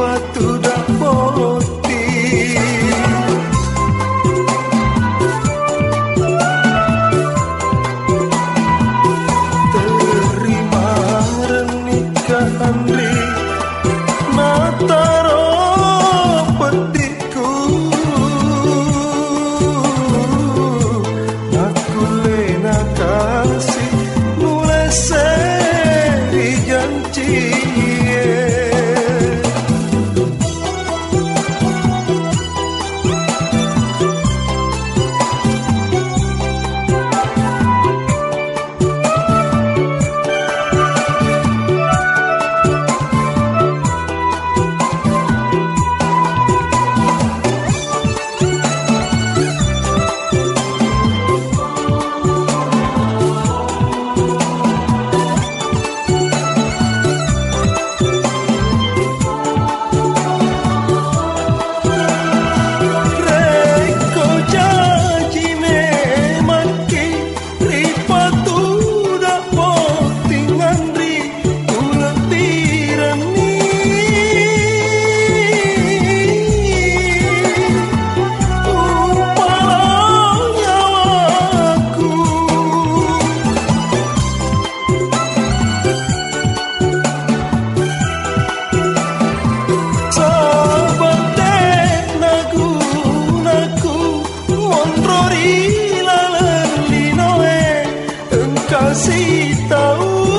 我独。tahu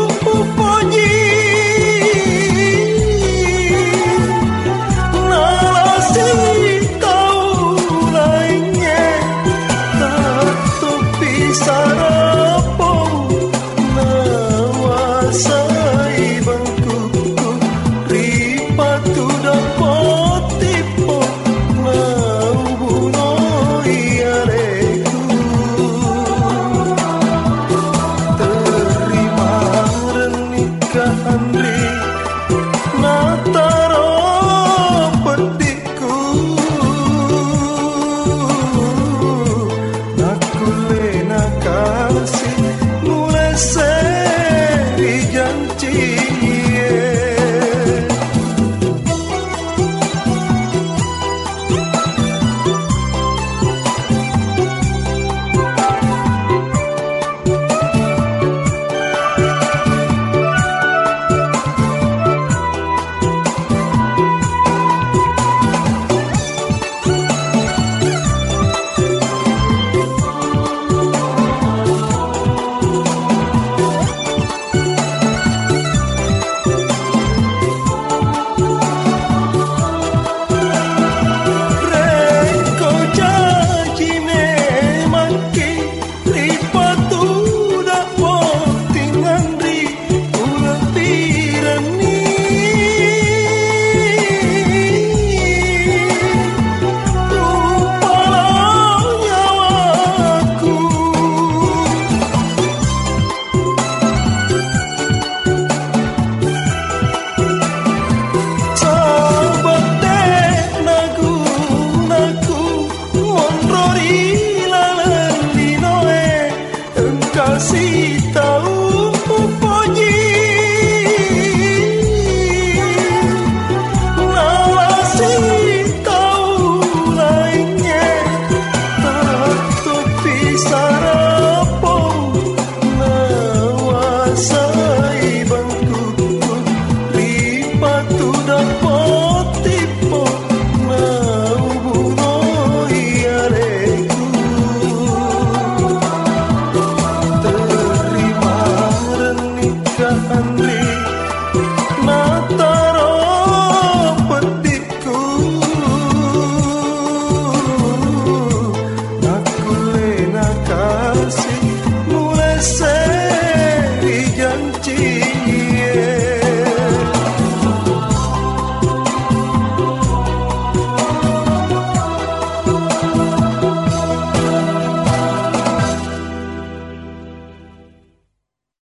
and